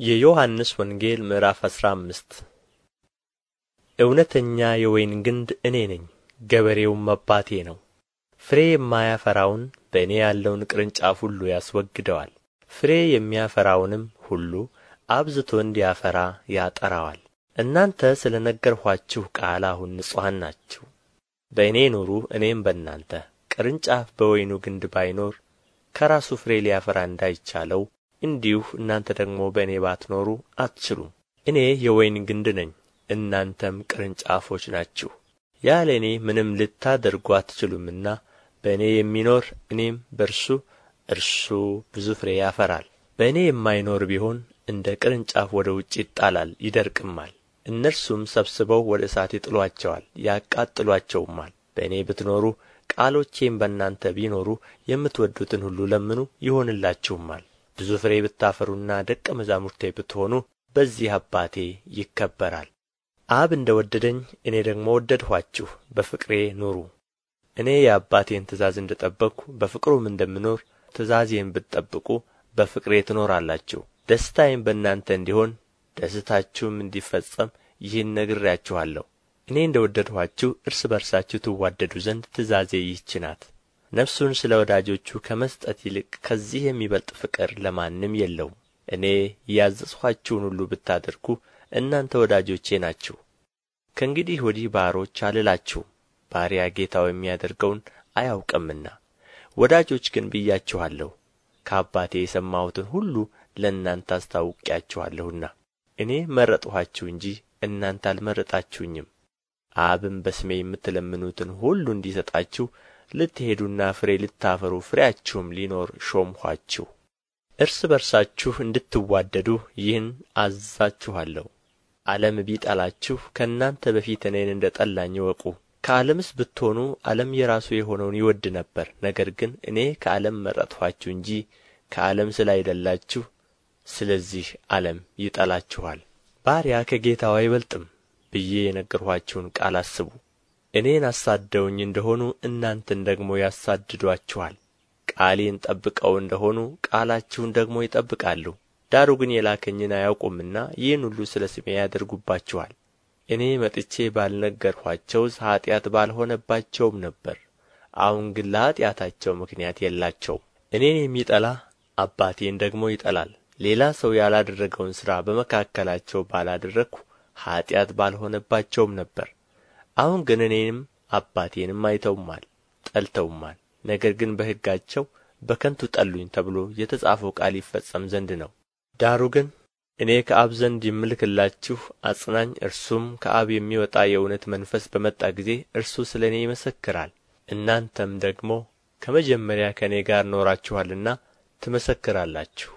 የዮሐንስ ወንጌል ምዕራፍ አስራ አምስት እውነተኛ የወይን ግንድ እኔ ነኝ፣ ገበሬውም አባቴ ነው። ፍሬ የማያፈራውን በእኔ ያለውን ቅርንጫፍ ሁሉ ያስወግደዋል፣ ፍሬ የሚያፈራውንም ሁሉ አብዝቶ እንዲያፈራ ያጠራዋል። እናንተ ስለ ነገርኋችሁ ቃል አሁን ንጹሐን ናችሁ። በእኔ ኑሩ፣ እኔም በእናንተ። ቅርንጫፍ በወይኑ ግንድ ባይኖር ከራሱ ፍሬ ሊያፈራ እንዳይቻለው እንዲሁ እናንተ ደግሞ በእኔ ባትኖሩ አትችሉም። እኔ የወይን ግንድ ነኝ እናንተም ቅርንጫፎች ናችሁ። ያለ እኔ ምንም ልታደርጉ አትችሉምና በእኔ የሚኖር እኔም በእርሱ እርሱ ብዙ ፍሬ ያፈራል። በእኔ የማይኖር ቢሆን እንደ ቅርንጫፍ ወደ ውጭ ይጣላል ይደርቅማል። እነርሱም ሰብስበው ወደ እሳት ይጥሏቸዋል ያቃጥሏቸውማል። በእኔ ብትኖሩ ቃሎቼም በእናንተ ቢኖሩ የምትወዱትን ሁሉ ለምኑ ይሆንላችሁማል ብዙ ፍሬ ብታፈሩና ደቀ መዛሙርቴ ብትሆኑ በዚህ አባቴ ይከበራል። አብ እንደ ወደደኝ እኔ ደግሞ ወደድኋችሁ በፍቅሬ ኑሩ። እኔ የአባቴን ትእዛዝ እንደ ጠበቅሁ በፍቅሩም እንደምኖር ትእዛዜን ብትጠብቁ በፍቅሬ ትኖራላችሁ። ደስታዬም በእናንተ እንዲሆን ደስታችሁም እንዲፈጸም ይህን ነግሬያችኋለሁ። እኔ እንደ ወደድኋችሁ እርስ በርሳችሁ ትዋደዱ ዘንድ ትእዛዜ ይህች ናት ነፍሱን ስለ ወዳጆቹ ከመስጠት ይልቅ ከዚህ የሚበልጥ ፍቅር ለማንም የለውም። እኔ ያዘዝኋችሁን ሁሉ ብታደርጉ እናንተ ወዳጆቼ ናችሁ። ከእንግዲህ ወዲህ ባሮች አልላችሁም። ባሪያ ጌታው የሚያደርገውን አያውቅምና። ወዳጆች ግን ብያችኋለሁ ከአባቴ የሰማሁትን ሁሉ ለእናንተ አስታውቄአችኋለሁና። እኔ መረጥኋችሁ እንጂ እናንተ አልመረጣችሁኝም። አብም በስሜ የምትለምኑትን ሁሉ እንዲሰጣችሁ ልትሄዱና ፍሬ ልታፈሩ ፍሬያችሁም ሊኖር ሾምኋችሁ። እርስ በርሳችሁ እንድትዋደዱ ይህን አዛችኋለሁ። ዓለም ቢጠላችሁ ከእናንተ በፊት እኔን እንደ ጠላኝ እወቁ። ከዓለምስ ብትሆኑ ዓለም የራሱ የሆነውን ይወድ ነበር። ነገር ግን እኔ ከዓለም መረጥኋችሁ እንጂ ከዓለም ስላይደላችሁ ስለዚህ ዓለም ይጠላችኋል። ባሪያ ከጌታው አይበልጥም ብዬ የነገርኋችሁን ቃል አስቡ እኔን አሳደውኝ እንደ ሆኑ እናንተን ደግሞ ያሳድዱአችኋል ቃሌን ጠብቀው እንደ ሆኑ ቃላችሁን ደግሞ ይጠብቃሉ። ዳሩ ግን የላከኝን አያውቁምና ይህን ሁሉ ስለ ስሜ ያደርጉባችኋል። እኔ መጥቼ ባልነገርኋቸውስ ኀጢአት ባልሆነባቸውም ነበር። አሁን ግን ለኀጢአታቸው ምክንያት የላቸውም። እኔን የሚጠላ አባቴን ደግሞ ይጠላል። ሌላ ሰው ያላደረገውን ሥራ በመካከላቸው ባላደረግሁ ኀጢአት ባልሆነባቸውም ነበር አሁን ግን እኔንም አባቴንም አይተውማል ጠልተውማል። ነገር ግን በሕጋቸው በከንቱ ጠሉኝ ተብሎ የተጻፈው ቃል ይፈጸም ዘንድ ነው። ዳሩ ግን እኔ ከአብ ዘንድ የምልክላችሁ አጽናኝ እርሱም ከአብ የሚወጣ የእውነት መንፈስ በመጣ ጊዜ እርሱ ስለ እኔ ይመሰክራል። እናንተም ደግሞ ከመጀመሪያ ከእኔ ጋር ኖራችኋልና ትመሰክራላችሁ